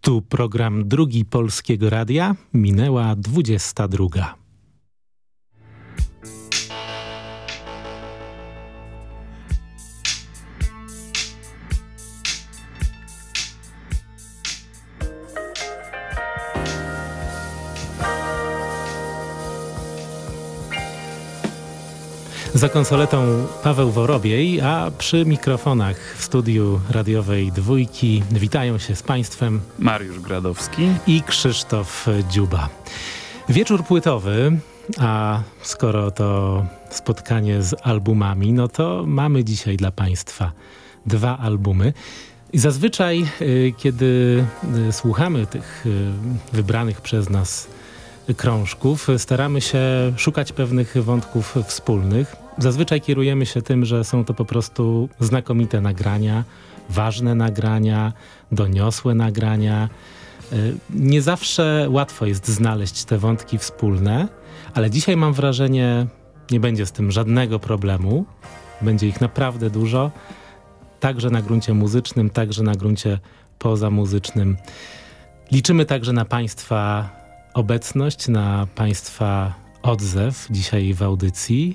Tu program drugi Polskiego Radia. Minęła 22. Za konsoletą Paweł Worobiej, a przy mikrofonach w studiu radiowej Dwójki witają się z Państwem Mariusz Gradowski i Krzysztof Dziuba. Wieczór płytowy, a skoro to spotkanie z albumami, no to mamy dzisiaj dla Państwa dwa albumy. I zazwyczaj, y, kiedy y, słuchamy tych y, wybranych przez nas krążków, staramy się szukać pewnych wątków wspólnych. Zazwyczaj kierujemy się tym, że są to po prostu znakomite nagrania, ważne nagrania, doniosłe nagrania. Y, nie zawsze łatwo jest znaleźć te wątki wspólne, ale dzisiaj mam wrażenie, nie będzie z tym żadnego problemu. Będzie ich naprawdę dużo, także na gruncie muzycznym, także na gruncie pozamuzycznym. Liczymy także na Państwa obecność, na Państwa odzew dzisiaj w audycji,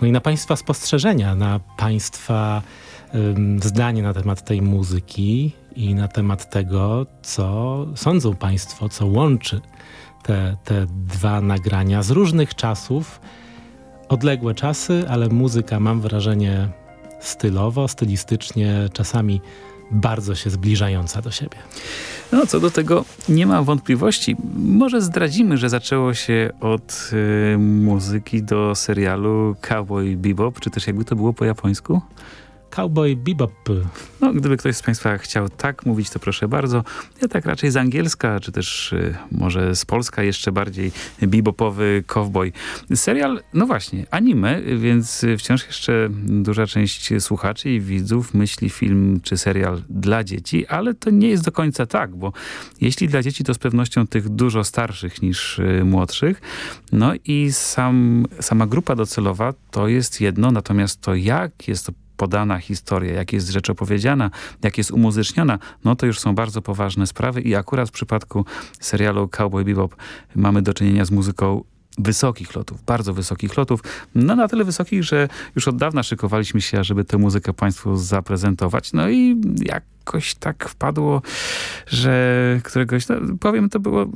no i na Państwa spostrzeżenia, na Państwa zdanie na temat tej muzyki i na temat tego, co sądzą Państwo, co łączy te, te dwa nagrania z różnych czasów, odległe czasy, ale muzyka mam wrażenie stylowo, stylistycznie, czasami bardzo się zbliżająca do siebie. No, co do tego nie ma wątpliwości. Może zdradzimy, że zaczęło się od y, muzyki do serialu Cowboy Bebop, czy też jakby to było po japońsku? Cowboy Bebop. No, gdyby ktoś z Państwa chciał tak mówić, to proszę bardzo. Ja tak raczej z angielska, czy też y, może z polska jeszcze bardziej bebopowy cowboy. Serial, no właśnie, anime, więc wciąż jeszcze duża część słuchaczy i widzów myśli film czy serial dla dzieci, ale to nie jest do końca tak, bo jeśli dla dzieci, to z pewnością tych dużo starszych niż y, młodszych. No i sam, sama grupa docelowa to jest jedno, natomiast to jak jest to podana historia, jak jest rzecz opowiedziana, jak jest umuzyczniona, no to już są bardzo poważne sprawy i akurat w przypadku serialu Cowboy Bebop mamy do czynienia z muzyką wysokich lotów, bardzo wysokich lotów, no na tyle wysokich, że już od dawna szykowaliśmy się, żeby tę muzykę Państwu zaprezentować, no i jakoś tak wpadło, że któregoś, no powiem, to było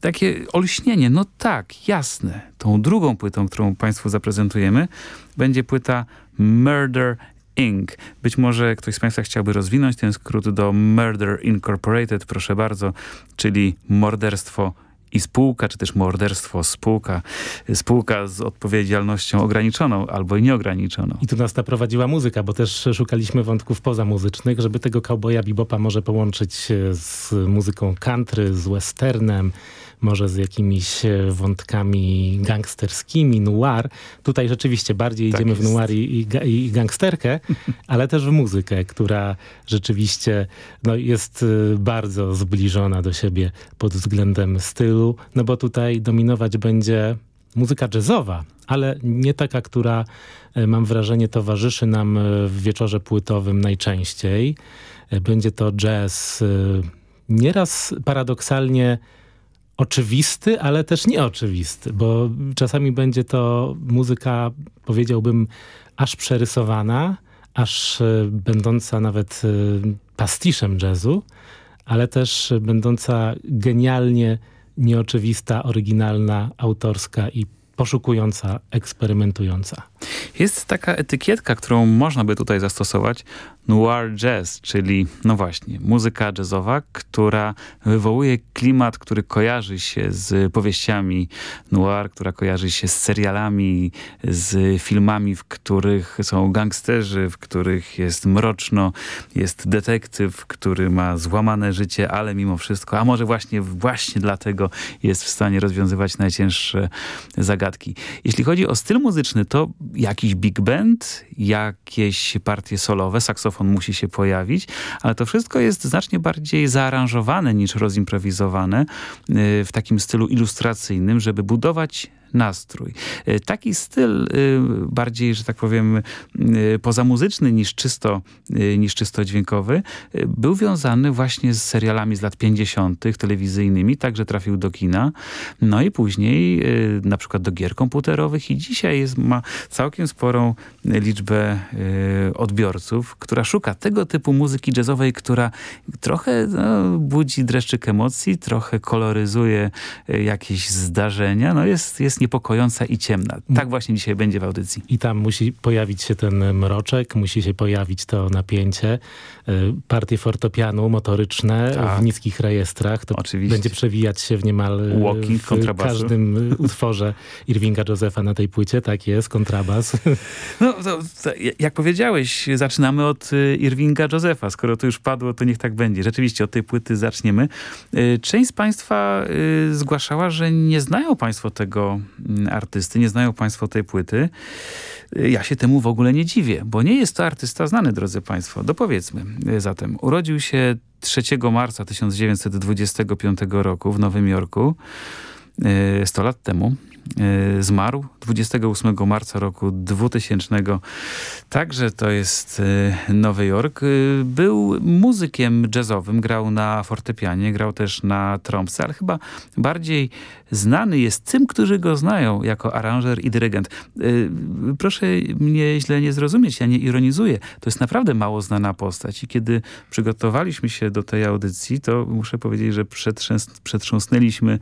takie olśnienie, no tak, jasne, tą drugą płytą, którą Państwu zaprezentujemy, będzie płyta Murder Inc. Być może ktoś z Państwa chciałby rozwinąć ten skrót do Murder Incorporated, proszę bardzo, czyli morderstwo i spółka, czy też morderstwo, spółka, spółka z odpowiedzialnością ograniczoną albo i nieograniczoną. I tu nas naprowadziła muzyka, bo też szukaliśmy wątków pozamuzycznych, żeby tego cowboya bebopa może połączyć z muzyką country, z westernem, może z jakimiś e, wątkami gangsterskimi, noir. Tutaj rzeczywiście bardziej tak idziemy jest. w noir i, i, i, gangsterkę, ale też w muzykę, która rzeczywiście no, jest e, bardzo zbliżona do siebie pod względem stylu, no bo tutaj dominować będzie muzyka jazzowa, ale nie taka, która e, mam wrażenie towarzyszy nam w wieczorze płytowym najczęściej. Będzie to jazz nieraz paradoksalnie oczywisty, ale też nieoczywisty, bo czasami będzie to muzyka, powiedziałbym, aż przerysowana, aż e, będąca nawet e, pastiszem jazzu, ale też będąca genialnie nieoczywista, oryginalna, autorska i poszukująca, eksperymentująca. Jest taka etykietka, którą można by tutaj zastosować, noir jazz, czyli no właśnie, muzyka jazzowa, która wywołuje klimat, który kojarzy się z powieściami noir, która kojarzy się z serialami, z filmami, w których są gangsterzy, w których jest mroczno, jest detektyw, który ma złamane życie, ale mimo wszystko, a może właśnie, właśnie dlatego jest w stanie rozwiązywać najcięższe zagadki. Jeśli chodzi o styl muzyczny, to jakiś big band, jakieś partie solowe, saksofon musi się pojawić, ale to wszystko jest znacznie bardziej zaaranżowane niż rozimprowizowane y, w takim stylu ilustracyjnym, żeby budować nastrój. Taki styl bardziej, że tak powiem, pozamuzyczny niż czysto, niż czysto dźwiękowy, był wiązany właśnie z serialami z lat 50. telewizyjnymi, także trafił do kina. No i później na przykład do gier komputerowych i dzisiaj jest, ma całkiem sporą liczbę odbiorców, która szuka tego typu muzyki jazzowej, która trochę no, budzi dreszczyk emocji, trochę koloryzuje jakieś zdarzenia, no jest, jest niepokojąca i ciemna. Tak właśnie dzisiaj będzie w audycji. I tam musi pojawić się ten mroczek, musi się pojawić to napięcie, e, partie fortepianu motoryczne tak. w niskich rejestrach. To Oczywiście. będzie przewijać się w niemal e, Walking, w każdym utworze Irvinga Josepha na tej płycie. Tak jest, kontrabas. No, to, to, jak powiedziałeś, zaczynamy od Irvinga Josepha. Skoro to już padło, to niech tak będzie. Rzeczywiście od tej płyty zaczniemy. Y, część z Państwa y, zgłaszała, że nie znają Państwo tego artysty, nie znają Państwo tej płyty. Ja się temu w ogóle nie dziwię, bo nie jest to artysta znany, drodzy Państwo. Dopowiedzmy zatem. Urodził się 3 marca 1925 roku w Nowym Jorku, 100 lat temu. E, zmarł 28 marca roku 2000. Także to jest e, Nowy Jork. E, był muzykiem jazzowym, grał na fortepianie, grał też na trąbce, ale chyba bardziej znany jest tym, którzy go znają jako aranżer i dyrygent. Proszę mnie źle nie zrozumieć, ja nie ironizuję. To jest naprawdę mało znana postać i kiedy przygotowaliśmy się do tej audycji, to muszę powiedzieć, że przetrząsnęliśmy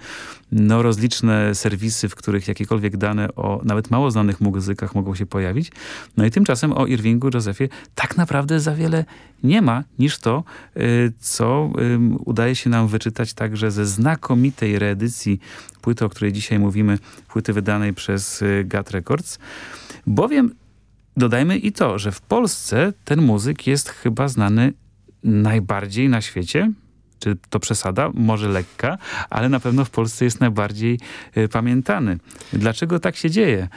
no, rozliczne serwisy, w których jakiekolwiek dane o nawet mało znanych muzykach mogą się pojawić. No i tymczasem o Irvingu Josephie tak naprawdę za wiele nie ma niż to, y, co udaje się nam wyczytać także ze znakomitej reedycji płyty, o której dzisiaj mówimy, płyty wydanej przez y, GAT Records. Bowiem dodajmy i to, że w Polsce ten muzyk jest chyba znany najbardziej na świecie, czy to przesada? Może lekka, ale na pewno w Polsce jest najbardziej y, pamiętany. Dlaczego tak się dzieje?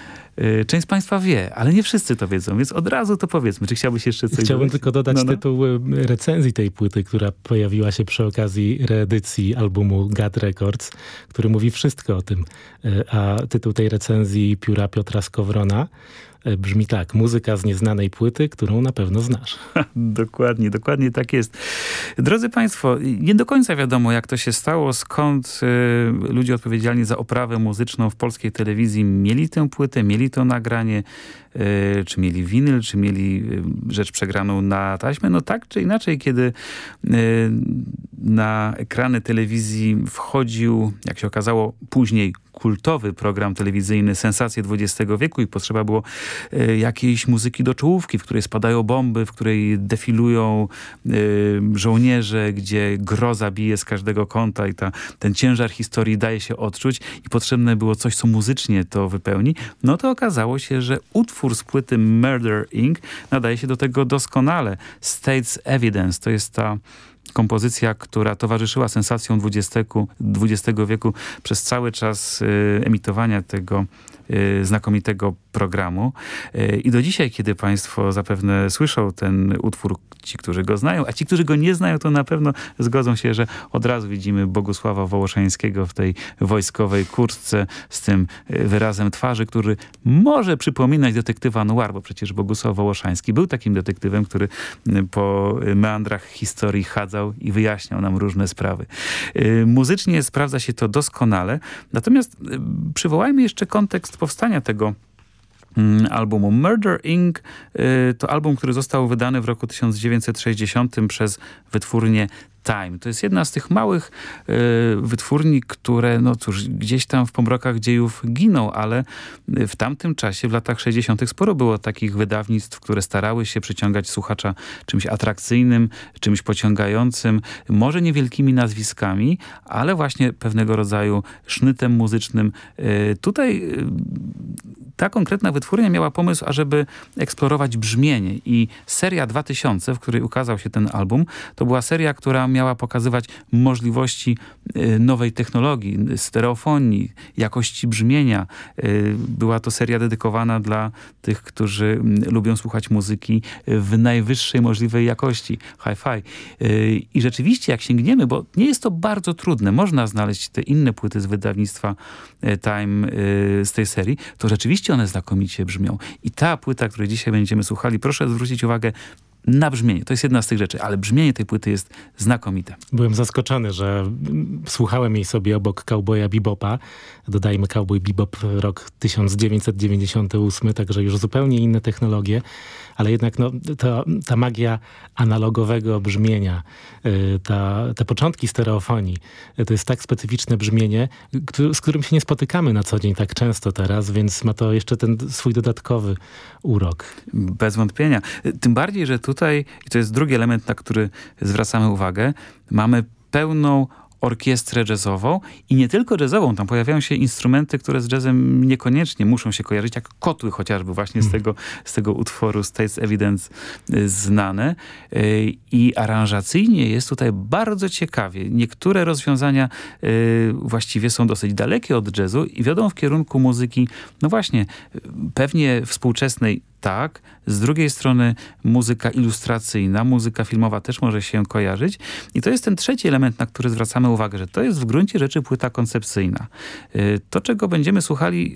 Y, część z Państwa wie, ale nie wszyscy to wiedzą, więc od razu to powiedzmy. Czy chciałbyś jeszcze coś Chciałbym dodać? tylko dodać no, no. tytuł y, recenzji tej płyty, która pojawiła się przy okazji reedycji albumu God Records, który mówi wszystko o tym. A tytuł tej recenzji Pióra Piotra Skowrona brzmi tak. Muzyka z nieznanej płyty, którą na pewno znasz. dokładnie, dokładnie tak jest. Drodzy Państwo, nie do końca wiadomo jak to się stało, skąd y, ludzie odpowiedzialni za oprawę muzyczną w polskiej telewizji mieli tę płytę, mieli to nagranie, y, czy mieli winyl, czy mieli y, rzecz przegraną na taśmę. No tak czy inaczej, kiedy na ekrany telewizji wchodził, jak się okazało później, kultowy program telewizyjny Sensacje XX wieku i potrzeba było e, jakiejś muzyki do czołówki, w której spadają bomby, w której defilują e, żołnierze, gdzie groza bije z każdego kąta i ta, ten ciężar historii daje się odczuć i potrzebne było coś, co muzycznie to wypełni, no to okazało się, że utwór z płyty Murder Inc. nadaje się do tego doskonale. States Evidence to jest ta kompozycja, która towarzyszyła sensacjom XX, XX wieku przez cały czas y, emitowania tego znakomitego programu. Y, I do dzisiaj, kiedy państwo zapewne słyszą ten utwór, ci, którzy go znają, a ci, którzy go nie znają, to na pewno zgodzą się, że od razu widzimy Bogusława Wołoszańskiego w tej wojskowej kurtce z tym wyrazem twarzy, który może przypominać detektywa noir, bo przecież Bogusław Wołoszański był takim detektywem, który po meandrach historii chadzał i wyjaśniał nam różne sprawy. Y, muzycznie sprawdza się to doskonale, natomiast y, przywołajmy jeszcze kontekst powstania tego mm, albumu. Murder Inc. Y, to album, który został wydany w roku 1960 przez wytwórnię Time. To jest jedna z tych małych y, wytwórni, które no cóż, gdzieś tam w pomrokach dziejów giną, ale w tamtym czasie, w latach 60. sporo było takich wydawnictw, które starały się przyciągać słuchacza czymś atrakcyjnym, czymś pociągającym, może niewielkimi nazwiskami, ale właśnie pewnego rodzaju sznytem muzycznym. Y, tutaj y, ta konkretna wytwórnia miała pomysł, ażeby eksplorować brzmienie i seria 2000, w której ukazał się ten album, to była seria, która miała pokazywać możliwości y, nowej technologii, stereofonii, jakości brzmienia. Y, była to seria dedykowana dla tych, którzy lubią słuchać muzyki w najwyższej możliwej jakości, hi-fi. Y, I rzeczywiście, jak sięgniemy, bo nie jest to bardzo trudne, można znaleźć te inne płyty z wydawnictwa Time z tej serii, to rzeczywiście one znakomicie brzmią. I ta płyta, której dzisiaj będziemy słuchali, proszę zwrócić uwagę, na brzmienie. To jest jedna z tych rzeczy, ale brzmienie tej płyty jest znakomite. Byłem zaskoczony, że słuchałem jej sobie obok Cowboya Bebopa. Dodajmy Cowboy Bebop rok 1998, także już zupełnie inne technologie ale jednak no, to, ta magia analogowego brzmienia, y, ta, te początki stereofonii, y, to jest tak specyficzne brzmienie, z którym się nie spotykamy na co dzień tak często teraz, więc ma to jeszcze ten swój dodatkowy urok. Bez wątpienia. Tym bardziej, że tutaj, i to jest drugi element, na który zwracamy uwagę, mamy pełną orkiestrę jazzową i nie tylko jazzową. Tam pojawiają się instrumenty, które z jazzem niekoniecznie muszą się kojarzyć, jak kotły chociażby właśnie z, hmm. tego, z tego utworu States Evidence y, znane. Y, I aranżacyjnie jest tutaj bardzo ciekawie. Niektóre rozwiązania y, właściwie są dosyć dalekie od jazzu i wiodą w kierunku muzyki, no właśnie, pewnie współczesnej tak. Z drugiej strony muzyka ilustracyjna, muzyka filmowa też może się kojarzyć. I to jest ten trzeci element, na który zwracamy uwagę, że to jest w gruncie rzeczy płyta koncepcyjna. Y, to, czego będziemy słuchali,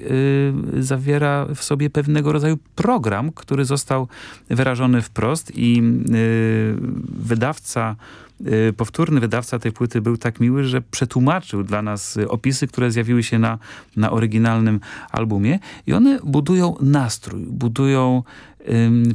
y, zawiera w sobie pewnego rodzaju program, który został wyrażony wprost i y, wydawca powtórny wydawca tej płyty był tak miły, że przetłumaczył dla nas opisy, które zjawiły się na, na oryginalnym albumie i one budują nastrój, budują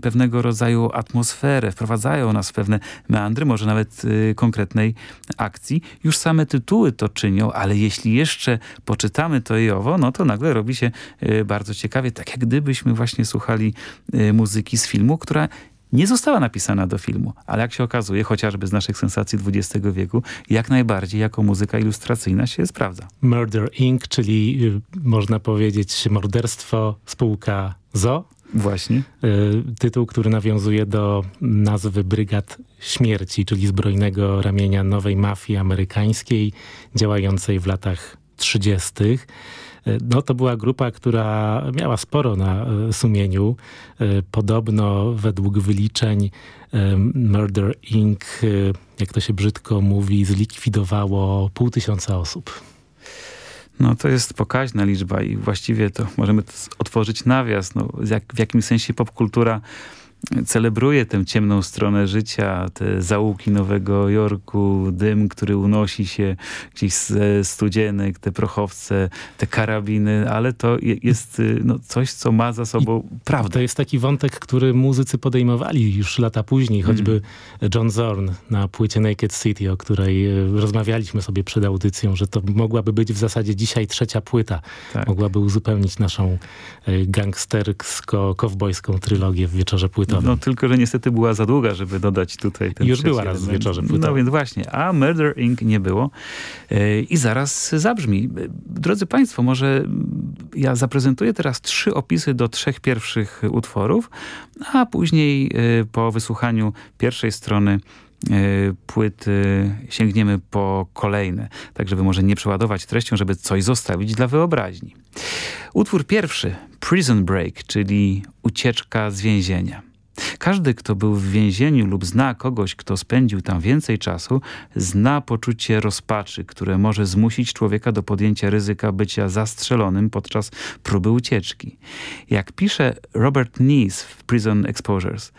pewnego rodzaju atmosferę, wprowadzają nas w pewne meandry, może nawet y, konkretnej akcji. Już same tytuły to czynią, ale jeśli jeszcze poczytamy to i owo, no to nagle robi się y, bardzo ciekawie, tak jak gdybyśmy właśnie słuchali y, muzyki z filmu, która nie została napisana do filmu, ale jak się okazuje, chociażby z naszych sensacji XX wieku, jak najbardziej jako muzyka ilustracyjna się sprawdza. Murder Inc., czyli y, można powiedzieć morderstwo spółka ZO. Właśnie. Y, tytuł, który nawiązuje do nazwy Brygad Śmierci, czyli zbrojnego ramienia nowej mafii amerykańskiej działającej w latach 30. No to była grupa, która miała sporo na e, sumieniu. E, podobno według wyliczeń e, Murder Inc., jak to się brzydko mówi, zlikwidowało pół tysiąca osób. No to jest pokaźna liczba i właściwie to możemy otworzyć nawias. No, jak, w jakimś sensie popkultura celebruje tę ciemną stronę życia, te zaułki Nowego Jorku, dym, który unosi się gdzieś ze studzienek, te prochowce, te karabiny, ale to jest y, no, coś, co ma za sobą I prawdę. To jest taki wątek, który muzycy podejmowali już lata później, choćby mm. John Zorn na płycie Naked City, o której y, rozmawialiśmy sobie przed audycją, że to mogłaby być w zasadzie dzisiaj trzecia płyta. Tak. Mogłaby uzupełnić naszą y, gangstersko-kowbojską trylogię w wieczorze no tylko, że niestety była za długa, żeby dodać tutaj ten Już była raz w wieczorze płytowy. No więc właśnie, a Murder Inc. nie było. E, I zaraz zabrzmi. Drodzy Państwo, może ja zaprezentuję teraz trzy opisy do trzech pierwszych utworów, a później e, po wysłuchaniu pierwszej strony e, płyty sięgniemy po kolejne, tak żeby może nie przeładować treścią, żeby coś zostawić dla wyobraźni. Utwór pierwszy, Prison Break, czyli ucieczka z więzienia. Każdy, kto był w więzieniu lub zna kogoś, kto spędził tam więcej czasu, zna poczucie rozpaczy, które może zmusić człowieka do podjęcia ryzyka bycia zastrzelonym podczas próby ucieczki. Jak pisze Robert Nees w Prison Exposures,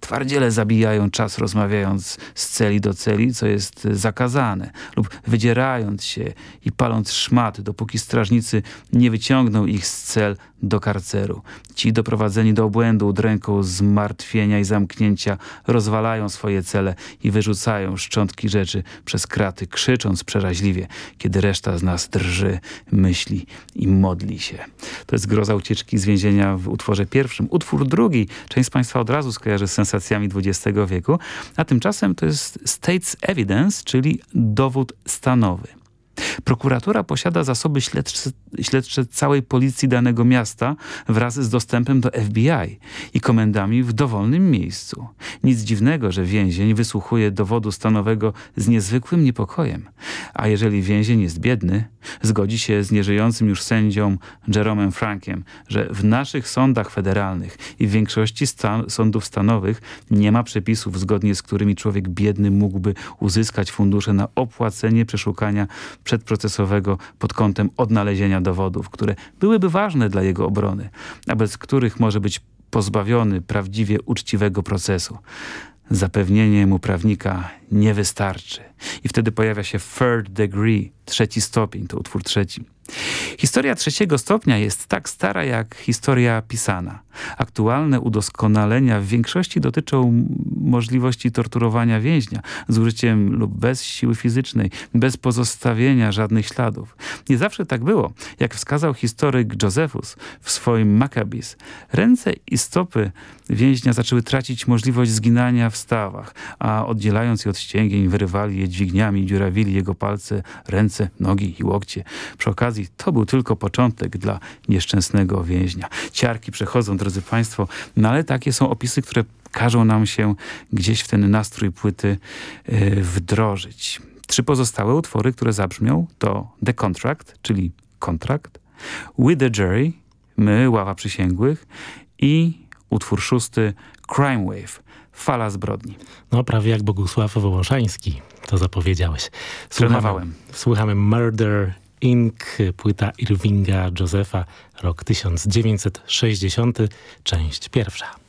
Twardziele zabijają czas rozmawiając z celi do celi, co jest zakazane, lub wydzierając się i paląc szmaty, dopóki strażnicy nie wyciągną ich z cel do karceru. Ci doprowadzeni do obłędu udręką zmartwienia i zamknięcia rozwalają swoje cele i wyrzucają szczątki rzeczy przez kraty, krzycząc przeraźliwie, kiedy reszta z nas drży, myśli i modli się. To jest groza ucieczki z więzienia w utworze pierwszym. Utwór drugi, część z Państwa od razu skojarzy z sensacjami XX wieku, a tymczasem to jest State's Evidence, czyli dowód stanowy. Prokuratura posiada zasoby śledcze, śledcze całej policji danego miasta wraz z dostępem do FBI i komendami w dowolnym miejscu. Nic dziwnego, że więzień wysłuchuje dowodu stanowego z niezwykłym niepokojem. A jeżeli więzień jest biedny, zgodzi się z nieżyjącym już sędzią Jeromem Frankiem, że w naszych sądach federalnych i w większości stan sądów stanowych nie ma przepisów, zgodnie z którymi człowiek biedny mógłby uzyskać fundusze na opłacenie przeszukania przedprocesowego pod kątem odnalezienia dowodów, które byłyby ważne dla jego obrony, a bez których może być pozbawiony prawdziwie uczciwego procesu. Zapewnienie mu prawnika nie wystarczy. I wtedy pojawia się third degree, trzeci stopień, to utwór trzeci. Historia trzeciego stopnia jest tak stara jak historia pisana. Aktualne udoskonalenia w większości dotyczą możliwości torturowania więźnia z użyciem lub bez siły fizycznej, bez pozostawienia żadnych śladów. Nie zawsze tak było, jak wskazał historyk Josephus w swoim Maccabis. Ręce i stopy więźnia zaczęły tracić możliwość zginania w stawach, a oddzielając je od ścięgień wyrywali je dźwigniami, dziurawili jego palce, ręce, nogi i łokcie. Przy okazji to był tylko początek dla nieszczęsnego więźnia. Ciarki przechodzą, drodzy Państwo, no ale takie są opisy, które każą nam się gdzieś w ten nastrój płyty yy, wdrożyć. Trzy pozostałe utwory, które zabrzmią to The Contract, czyli kontrakt, With the Jury, My, Ława Przysięgłych i utwór szósty Crime Wave, Fala Zbrodni. No prawie jak Bogusław Wołoszański, to zapowiedziałeś. Słuchamy, słuchamy Murder Inc., płyta Irvinga Josepha, rok 1960, część pierwsza.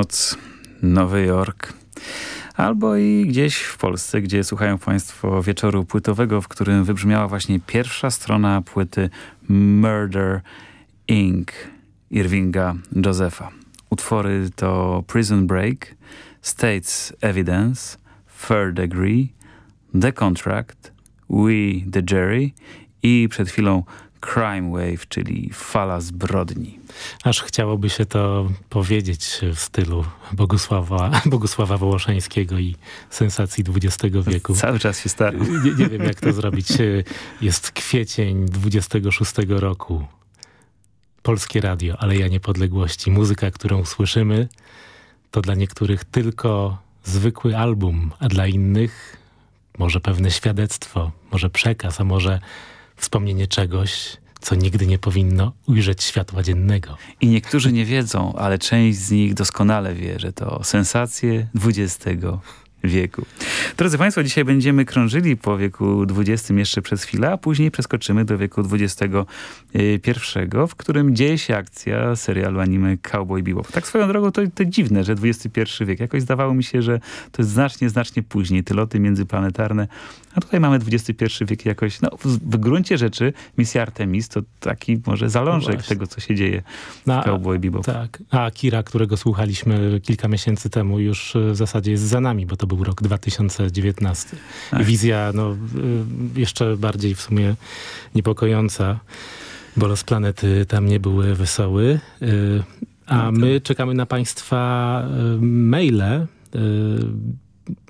Ciemna noc, Nowy Jork. Albo i gdzieś w Polsce, gdzie słuchają Państwo wieczoru płytowego, w którym wybrzmiała właśnie pierwsza strona płyty Murder Inc. Irvinga Josepha. Utwory to Prison Break, States Evidence, Third Degree, The Contract, We the Jury i przed chwilą Crime Wave, czyli fala zbrodni. Aż chciałoby się to powiedzieć w stylu Bogusława, Bogusława Wołoszeńskiego i sensacji XX wieku. Cały czas się stara. Nie, nie wiem, jak to zrobić. Jest kwiecień 26 roku. Polskie Radio, Aleja Niepodległości. Muzyka, którą słyszymy, to dla niektórych tylko zwykły album, a dla innych może pewne świadectwo, może przekaz, a może wspomnienie czegoś, co nigdy nie powinno ujrzeć światła dziennego. I niektórzy nie wiedzą, ale część z nich doskonale wie, że to sensacje XX wieku. Drodzy Państwo, dzisiaj będziemy krążyli po wieku XX jeszcze przez chwilę, a później przeskoczymy do wieku XXI, w którym dzieje się akcja serialu anime Cowboy Bebop. Tak swoją drogą to, to dziwne, że XXI wiek. Jakoś zdawało mi się, że to jest znacznie, znacznie później. Te loty międzyplanetarne. A tutaj mamy XXI wiek jakoś, no w, w gruncie rzeczy misja Artemis to taki może zalążek no tego, co się dzieje w Cowboy Bebop. Tak. A Akira, którego słuchaliśmy kilka miesięcy temu już w zasadzie jest za nami, bo to był rok 2019. Tak. Wizja no, y, jeszcze bardziej w sumie niepokojąca, bo los planety tam nie były wesoły. Y, a no my czekamy na Państwa y, maile.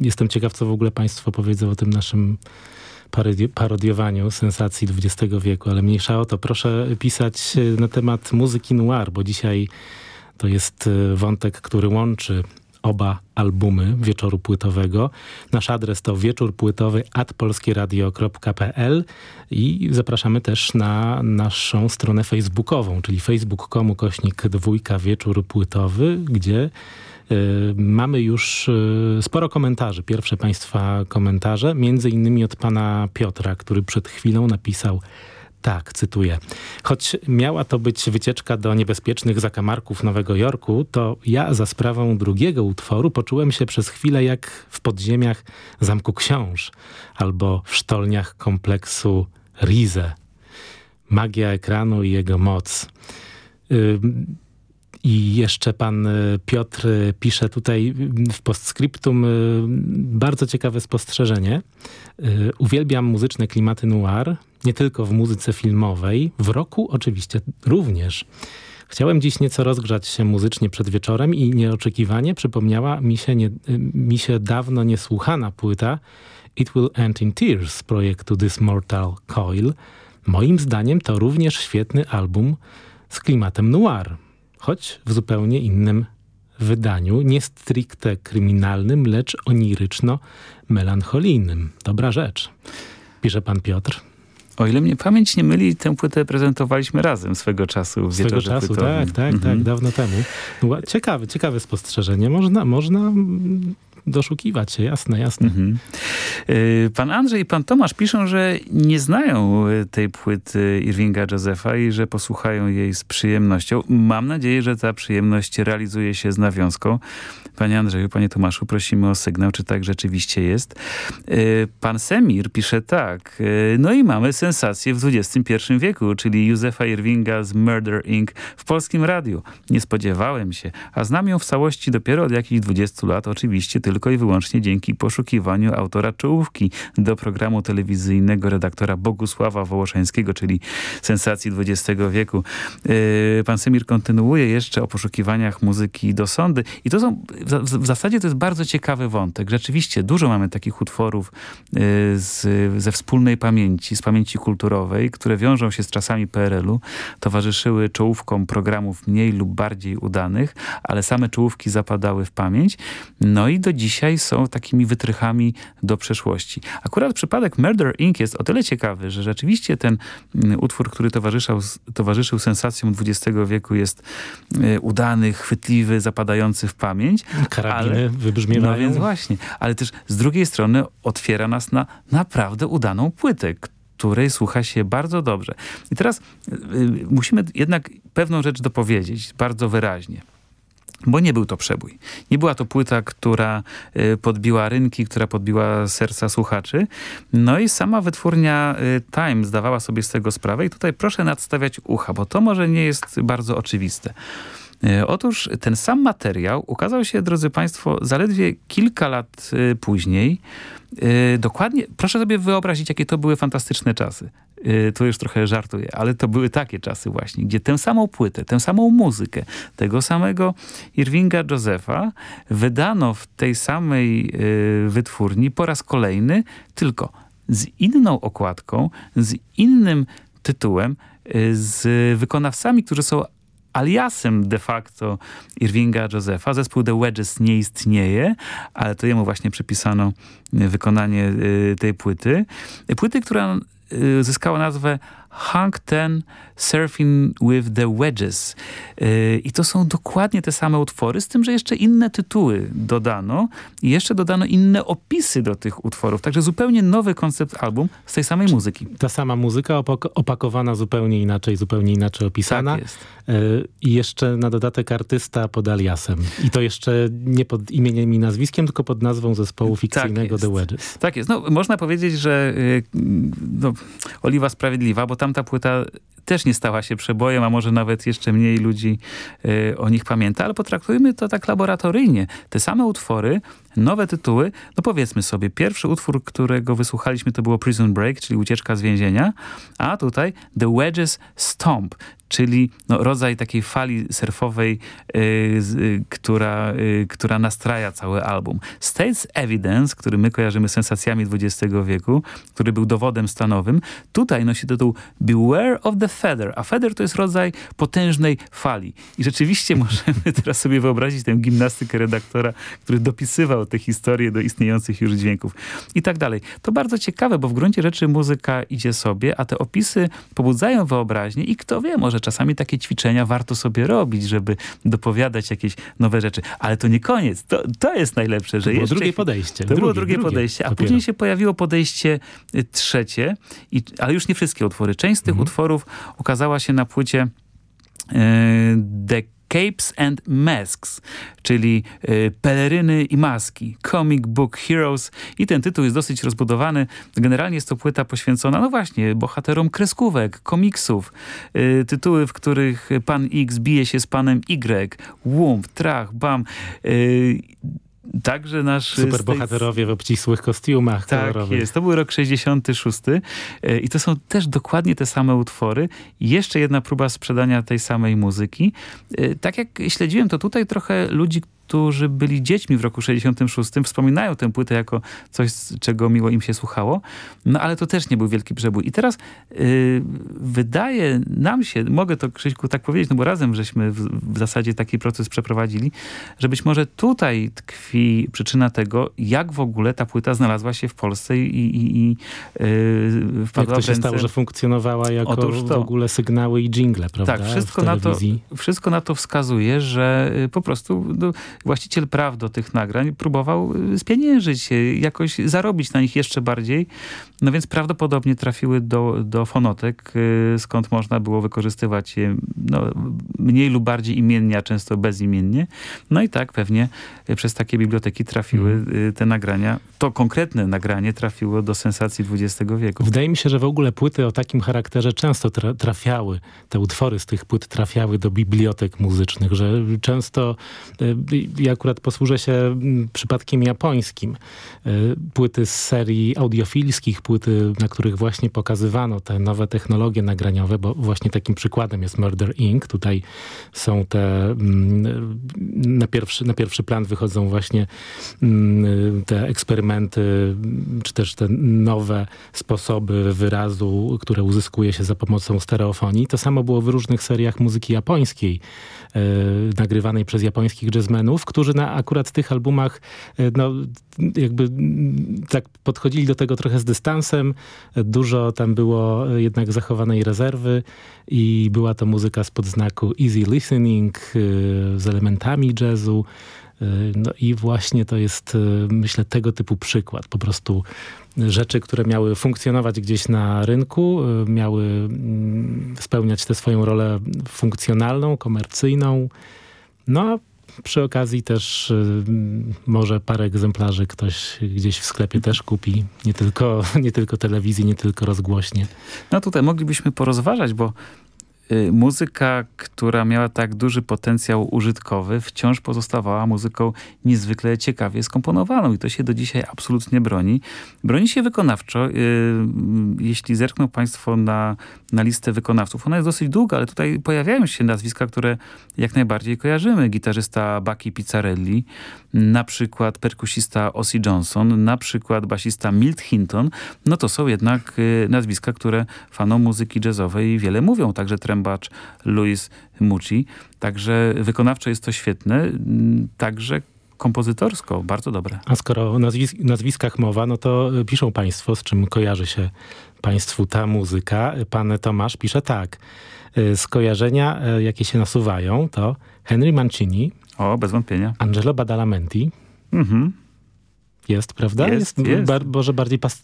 Jestem ciekaw, co w ogóle Państwo powiedzą o tym naszym parodiowaniu sensacji XX wieku, ale mniejsza o to. Proszę pisać na temat muzyki noir, bo dzisiaj to jest wątek, który łączy oba albumy wieczoru płytowego. Nasz adres to wieczórpłytowy atpolskieradio.pl i zapraszamy też na naszą stronę facebookową, czyli facebook.com kośnik dwójka wieczór płytowy, gdzie y, mamy już y, sporo komentarzy. Pierwsze Państwa komentarze, między innymi od pana Piotra, który przed chwilą napisał tak, cytuję. Choć miała to być wycieczka do niebezpiecznych zakamarków Nowego Jorku, to ja za sprawą drugiego utworu poczułem się przez chwilę jak w podziemiach Zamku Książ albo w sztolniach kompleksu Rize. Magia ekranu i jego moc. I jeszcze pan y, Piotr pisze tutaj w postscriptum y, bardzo ciekawe spostrzeżenie. Y, uwielbiam muzyczne klimaty noir, nie tylko w muzyce filmowej, w roku oczywiście również. Chciałem dziś nieco rozgrzać się muzycznie przed wieczorem i nieoczekiwanie przypomniała mi się, nie, mi się dawno niesłuchana płyta It Will End in Tears z projektu This Mortal Coil. Moim zdaniem to również świetny album z klimatem noir, choć w zupełnie innym wydaniu, nie stricte kryminalnym, lecz oniryczno-melancholijnym. Dobra rzecz. Pisze pan Piotr. O ile mnie pamięć nie myli, tę płytę prezentowaliśmy razem swego czasu w Swego czasu, płytowym. tak, tak, tak mhm. tak, dawno temu. Ciekawe, ciekawe spostrzeżenie. Można, można doszukiwać się, jasne, jasne. Mhm. Y, pan Andrzej i pan Tomasz piszą, że nie znają y, tej płyty Irvinga Josepha i że posłuchają jej z przyjemnością. Mam nadzieję, że ta przyjemność realizuje się z nawiązką. Panie Andrzeju, panie Tomaszu, prosimy o sygnał, czy tak rzeczywiście jest. Y, pan Semir pisze tak. No i mamy sensację w XXI wieku, czyli Józefa Irvinga z Murder Inc. w polskim radiu. Nie spodziewałem się, a znam ją w całości dopiero od jakichś 20 lat, oczywiście tylko i wyłącznie dzięki poszukiwaniu autora czołówki do programu telewizyjnego redaktora Bogusława Wołoszańskiego, czyli sensacji XX wieku. Yy, pan Semir kontynuuje jeszcze o poszukiwaniach muzyki do sądy i to są, w, zasadzie to jest bardzo ciekawy wątek. Rzeczywiście dużo mamy takich utworów yy, z, ze wspólnej pamięci, z pamięci kulturowej, które wiążą się z czasami PRL-u, towarzyszyły czołówkom programów mniej lub bardziej udanych, ale same czołówki zapadały w pamięć. No i do dzisiaj są takimi wytrychami do przeszłości. Akurat przypadek Murder Inc. jest o tyle ciekawy, że rzeczywiście ten mm, utwór, który towarzyszył, towarzyszył sensacjom XX wieku jest y, udany, chwytliwy, zapadający w pamięć. Karabiny ale, wybrzmiewają. No więc właśnie, ale też z drugiej strony otwiera nas na naprawdę udaną płytę, której słucha się bardzo dobrze. I teraz y, y, musimy jednak pewną rzecz dopowiedzieć bardzo wyraźnie bo nie był to przebój. Nie była to płyta, która y, podbiła rynki, która podbiła serca słuchaczy. No i sama wytwórnia y, Time zdawała sobie z tego sprawę i tutaj proszę nadstawiać ucha, bo to może nie jest bardzo oczywiste. Y, otóż ten sam materiał ukazał się, drodzy Państwo, zaledwie kilka lat później. Dokładnie, proszę sobie wyobrazić, jakie to były fantastyczne czasy. To już trochę żartuję, ale to były takie czasy właśnie, gdzie tę samą płytę, tę samą muzykę, tego samego Irvinga Josepha wydano w tej samej wytwórni po raz kolejny, tylko z inną okładką, z innym tytułem, z wykonawcami, którzy są aliasem de facto Irvinga Josepha. Zespół The Wedges nie istnieje, ale to jemu właśnie przypisano wykonanie tej płyty. Płyty, która Y, zyskała nazwę Hank Ten Surfing with the Wedges. Y, I to są dokładnie te same utwory, z tym, że jeszcze inne tytuły dodano i jeszcze dodano inne opisy do tych utworów. Także zupełnie nowy koncept album z tej samej muzyki. Ta sama muzyka opakowana zupełnie inaczej, zupełnie inaczej opisana. Tak jest. Y, I jeszcze na dodatek artysta pod aliasem. I to jeszcze nie pod imieniem i nazwiskiem, tylko pod nazwą zespołu tak fikcyjnego tak The Wedges. Tak jest. No, można powiedzieć, że no, Oliwa Sprawiedliwa, bo tamta płyta też nie stała się przebojem, a może nawet jeszcze mniej ludzi y, o nich pamięta, ale potraktujmy to tak laboratoryjnie. Te same utwory, nowe tytuły, no powiedzmy sobie, pierwszy utwór, którego wysłuchaliśmy to było Prison Break, czyli Ucieczka z więzienia, a tutaj The Wedges Stomp, czyli no, rodzaj takiej fali surfowej, yy, yy, która, yy, która nastraja cały album. States Evidence, który my kojarzymy z sensacjami XX wieku, który był dowodem stanowym, tutaj nosi tytuł Beware of the Feather, a feather to jest rodzaj potężnej fali. I rzeczywiście możemy teraz sobie wyobrazić tę gimnastykę redaktora, który dopisywał te historie do istniejących już dźwięków i tak dalej. To bardzo ciekawe, bo w gruncie rzeczy muzyka idzie sobie, a te opisy pobudzają wyobraźnię i kto wie, może czasami takie ćwiczenia warto sobie robić, żeby dopowiadać jakieś nowe rzeczy. Ale to nie koniec. To, to jest najlepsze, że to było jeszcze... drugie podejście. To drugie, było drugie, drugie podejście, a dopiero. później się pojawiło podejście y, trzecie, i, ale już nie wszystkie utwory. Część z tych mhm. utworów ukazała się na płycie y, The Capes and Masks, czyli y, peleryny i maski, Comic Book Heroes. I ten tytuł jest dosyć rozbudowany. Generalnie jest to płyta poświęcona, no właśnie, bohaterom kreskówek, komiksów, y, tytuły, w których pan X bije się z panem Y, Wump, Trach, Bam, y, Także nasz... Superbohaterowie w obcisłych kostiumach tak kolorowych. jest. To był rok 66 e, i to są też dokładnie te same utwory. Jeszcze jedna próba sprzedania tej samej muzyki. E, tak jak śledziłem, to tutaj trochę ludzi, którzy byli dziećmi w roku 66, wspominają tę płytę jako coś, czego miło im się słuchało, no ale to też nie był wielki przebój. I teraz yy, wydaje nam się, mogę to Krzyśku tak powiedzieć, no bo razem żeśmy w, w, zasadzie taki proces przeprowadzili, że być może tutaj tkwi przyczyna tego, jak w ogóle ta płyta znalazła się w Polsce i, i, i yy, wpadła jak to się stało, że funkcjonowała jako w ogóle sygnały i jingle, prawda? Tak, wszystko, na to, wszystko na to wskazuje, że y, po prostu no, właściciel praw do tych nagrań próbował y, spieniężyć się, jakoś zarobić na nich jeszcze bardziej. No więc prawdopodobnie trafiły do, do fonotek, y, skąd można było wykorzystywać je no, mniej lub bardziej imiennie, a często bezimiennie. No i tak pewnie y, przez takie biblioteki trafiły mhm. te nagrania. To konkretne nagranie trafiło do sensacji XX wieku. Wydaje mi się, że w ogóle płyty o takim charakterze często trafiały, te utwory z tych płyt trafiały do bibliotek muzycznych, że często ja akurat posłużę się mm, przypadkiem japońskim. Y, płyty z serii audiofilskich, płyty, na których właśnie pokazywano te nowe technologie nagraniowe, bo właśnie takim przykładem jest Murder Inc. Tutaj są te, mm, na pierwszy, na pierwszy plan wychodzą właśnie mm, te eksperymenty, czy też te nowe sposoby wyrazu, które uzyskuje się za pomocą stereofonii. To samo było w różnych seriach muzyki japońskiej, nagrywanej przez japońskich jazzmenów, którzy na akurat tych albumach e, no, jakby tak podchodzili do tego trochę z dystansem. Dużo tam było jednak zachowanej rezerwy i była to muzyka spod znaku easy listening e, z elementami jazzu. E, no i właśnie to jest, myślę, tego typu przykład. Po prostu rzeczy, które miały funkcjonować gdzieś na rynku, miały mm, spełniać tę swoją rolę funkcjonalną, komercyjną. No przy okazji też y, może parę egzemplarzy ktoś gdzieś w sklepie też kupi. Nie tylko, nie tylko telewizji, nie tylko rozgłośnie. No tutaj moglibyśmy porozważać, bo muzyka, która miała tak duży potencjał użytkowy, wciąż pozostawała muzyką niezwykle ciekawie skomponowaną i to się do dzisiaj absolutnie broni. Broni się wykonawczo. Y, jeśli zerkną Państwo na, na listę wykonawców, ona jest dosyć długa, ale tutaj pojawiają się nazwiska, które jak najbardziej kojarzymy. Gitarzysta Bucky Pizzarelli, na przykład perkusista Ossie Johnson, na przykład basista Milt Hinton. No to są jednak y, nazwiska, które fanom muzyki jazzowej wiele mówią. Także Trem trębacz Luis Mucci. Także wykonawczo jest to świetne, mm, także kompozytorsko bardzo dobre. A skoro o nazwis nazwiskach mowa, no to piszą państwo, z czym kojarzy się państwu ta muzyka. Pan Tomasz pisze tak. Skojarzenia, e, jakie się nasuwają, to Henry Mancini. O, bez wątpienia. Angelo Badalamenti. Mhm. Jest, prawda? Jest, jest. jest. Bar, może bardziej pas,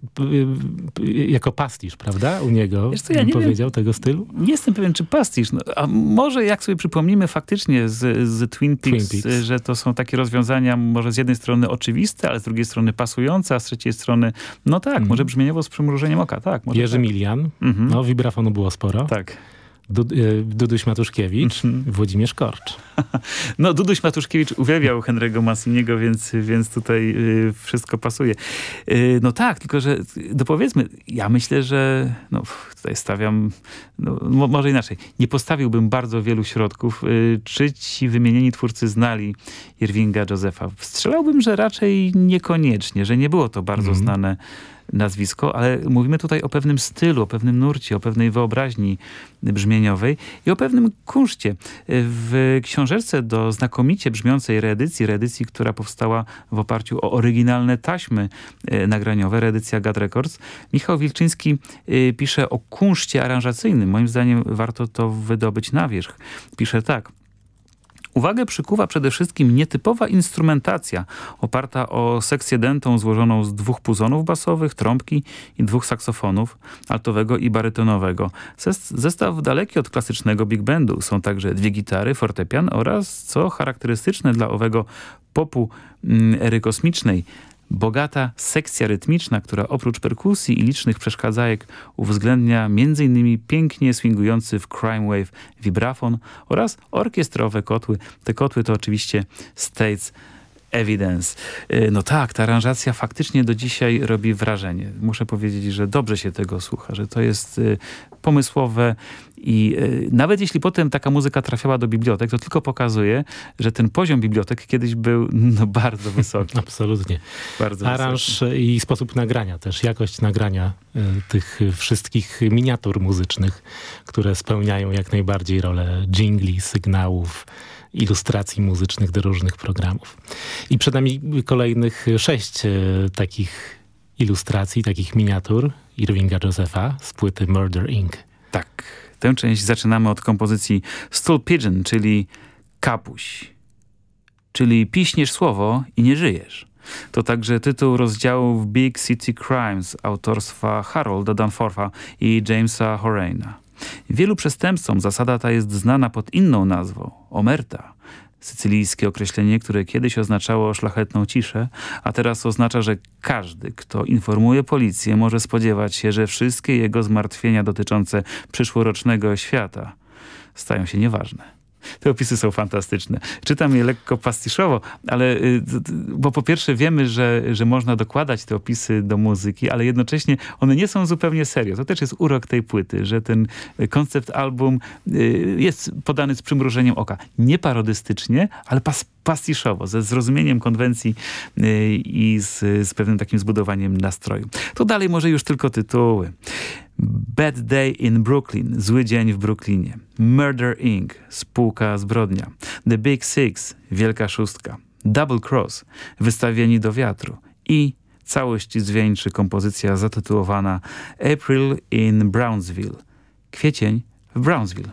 jako pastisz, prawda? U niego Wiesz co, ja nie powiedział wiem, tego stylu? Nie jestem pewien, czy pastisz. No, a może jak sobie przypomnimy faktycznie z, z Twin, Peaks, Twin Peaks, że to są takie rozwiązania może z jednej strony oczywiste, ale z drugiej strony pasujące, a z trzeciej strony, no tak, mm. może brzmieniowo z przymrużeniem oka, tak. Jerzy tak. Milian, mm -hmm. no wibrafonu było sporo. Tak. E, Duduś Matuszkiewicz, mm -hmm. Włodzimierz Korcz. No, Duduś Matuszkiewicz uwielbiał Henry'ego Massiniego, więc, więc tutaj y, wszystko pasuje. Y, no tak, tylko że dopowiedzmy, ja myślę, że no, tutaj stawiam, no, może inaczej, nie postawiłbym bardzo wielu środków, y, czy ci wymienieni twórcy znali Irvinga Josepha. Strzelałbym, że raczej niekoniecznie, że nie było to bardzo mm -hmm. znane nazwisko, ale mówimy tutaj o pewnym stylu, o pewnym nurcie, o pewnej wyobraźni brzmieniowej i o pewnym kunszcie. W książeczce do znakomicie brzmiącej reedycji, reedycji, która powstała w oparciu o oryginalne taśmy e, nagraniowe, reedycja GAD Records, Michał Wilczyński e, pisze o kunszcie aranżacyjnym. Moim zdaniem warto to wydobyć na wierzch. Pisze tak. Uwagę przykuwa przede wszystkim nietypowa instrumentacja oparta o sekcję dentą złożoną z dwóch puzonów basowych, trąbki i dwóch saksofonów, altowego i barytonowego. Zestaw daleki od klasycznego big bandu. Są także dwie gitary, fortepian oraz, co charakterystyczne dla owego popu mm, ery kosmicznej, Bogata sekcja rytmiczna, która oprócz perkusji i licznych przeszkadzajek uwzględnia m.in. pięknie swingujący w Crime Wave vibrafon oraz orkiestrowe kotły. Te kotły to oczywiście States Evidence. Y, no tak, ta aranżacja faktycznie do dzisiaj robi wrażenie. Muszę powiedzieć, że dobrze się tego słucha, że to jest y, pomysłowe i y, nawet jeśli potem taka muzyka trafiała do bibliotek, to tylko pokazuje, że ten poziom bibliotek kiedyś był no, bardzo wysoki. Absolutnie. Bardzo Aranż wysoki. i sposób nagrania też, jakość nagrania tych wszystkich miniatur muzycznych, które spełniają jak najbardziej rolę jingli, sygnałów, ilustracji muzycznych do różnych programów. I przed nami kolejnych sześć e, takich ilustracji, takich miniatur Irvinga Josepha z płyty Murder Inc. Tak. Tę część zaczynamy od kompozycji Stool Pigeon, czyli kapuś. Czyli piśniesz słowo i nie żyjesz. To także tytuł rozdziału w Big City Crimes autorstwa Harolda Danfortha i Jamesa Horaina. Wielu przestępcom zasada ta jest znana pod inną nazwą – omerta. Sycylijskie określenie, które kiedyś oznaczało szlachetną ciszę, a teraz oznacza, że każdy, kto informuje policję, może spodziewać się, że wszystkie jego zmartwienia dotyczące przyszłorocznego świata stają się nieważne. Te opisy są fantastyczne. Czytam je lekko pastiszowo, ale y, bo po pierwsze wiemy, że, że można dokładać te opisy do muzyki, ale jednocześnie one nie są zupełnie serio. To też jest urok tej płyty, że ten koncept album y, jest podany z przymrużeniem oka. Nie parodystycznie, ale pas pastiszowo, ze zrozumieniem konwencji y, i z, z pewnym takim zbudowaniem nastroju. To dalej może już tylko tytuły. Bad Day in Brooklyn, Zły Dzień w Brooklynie. Murder Inc., Spółka Zbrodnia. The Big Six, Wielka Szóstka. Double Cross, Wystawieni do wiatru. I całość zwieńczy kompozycja zatytułowana April in Brownsville. Kwiecień w Brownsville.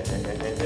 eh, eh, eh